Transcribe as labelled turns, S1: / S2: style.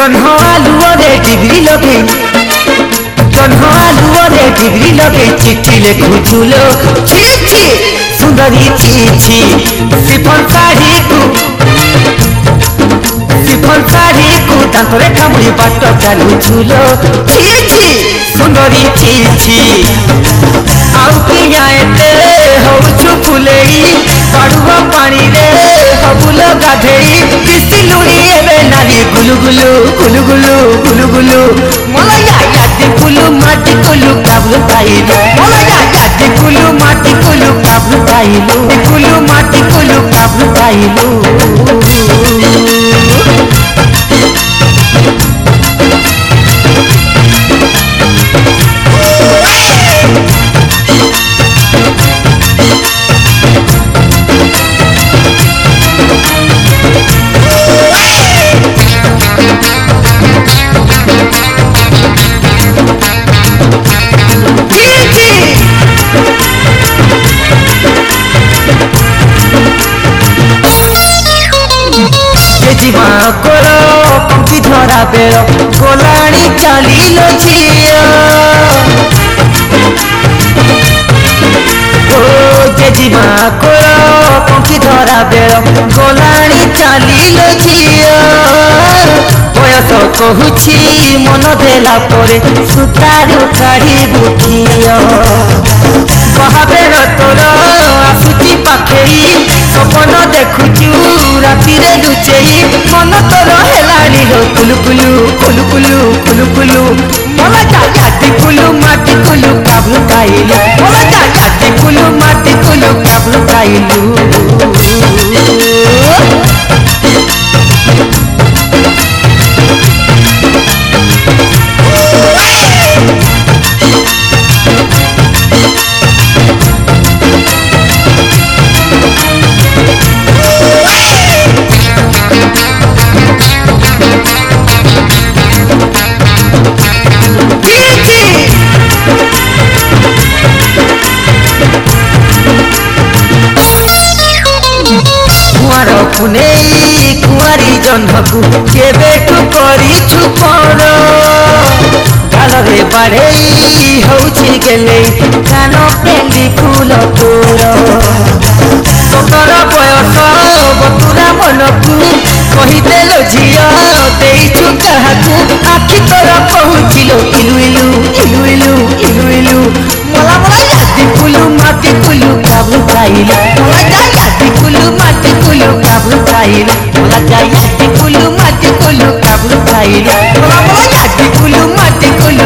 S1: ଜହ୍ନ ଆଲୁଅରେ ଡିଗ୍ରୀ ଲଗେଇ ଜହ୍ନ ଆଲୁଅରେ ଡିଗ୍ରୀ ଲଗେଇ ଚିଠି ଲେଖୁଥିଲ ଛି ଛି ସୁନ୍ଦରୀ ଛି ଛି ସିଫନ୍ ଶାଢ଼ୀକୁ ସିଫନ୍ ଶାଢ଼ୀକୁ ତାଙ୍କର କାମୁଡ଼ି ବାଟ ଚାଲୁଥିଲ ଛି ଛି ସୁନ୍ଦରୀ ଛି ଛି ଆଉ କିଣା ଏତେ ହଉଛୁ ଫୁଲେଇ ପାଣି ପାଣିରେ ହବୁଲ ଗାଧେଇ ଦିଶିଲୁଣି নারী গুলুগুলু গুলুগুলু গুলুগুলু মলয়া ইয়াতে কুলু মাটি কুলু কাবু পাইলো মলয়া ইয়াতে কুলু মাটি কুলু কাবু পাইলো কুলু মাটি কুলু কাবু পাইলো ଯିବା କୋଳ ପଙ୍କି ଧରା ବେଳ ଗୋଲାଣି ଚାଲିଲ ଝିଅ ଯେ ଯିବା କୋଳ ପଙ୍କି ଧରା ବେଳ ଗୋଲାଣି ଚାଲିଲ ଝିଅ ବୟସ କହୁଛି ମନ ଦେଲା ପରେ ସୂତାରୁ କାଢ଼ିବୁ ଝିଅ ବାହାବେଳ ତୋର ଆସୁଛି ପାଖେଇ కపిరెలు చేయి మనతోలో హెలాడిలో కులుకులు కులుకులు కులుకులు మొలకాయ తిప్పులు మటికులు కబుకాయలు మొలకాయ తిప్పులు మటికులు కబుకాయలు ନେଇ କୁଆରୀ ଜହ୍ନକୁ କେବେଠୁ କରିଛୁ ପର ଗାଲରେ ବାଡ଼େଇ ହଉଛି ଗେଲେ କାନ ପେଲି ଫୁଲ ତୋର ତୋର ବୟସ ବତୁରା ମନକୁ କହିଦେଲ ଝିଅ ଦେଇଛୁ କାହାକୁ ଆଖି ତୋର କହୁଥିଲ ଇଲୁ ଇଲୁ ଇଲୁ ଇଲୁ ଇଲୁ ଇଲୁ ମଲା ମଲା ଜାତି ଫୁଲୁ ମାତି ଫୁଲୁ କାବୁ ପାଇଲା కులు కబులు కాయలు లజ్జ యాది కులు మధ్య కులు కబులు కాయలు బాబు యాది కులు మధ్య కులు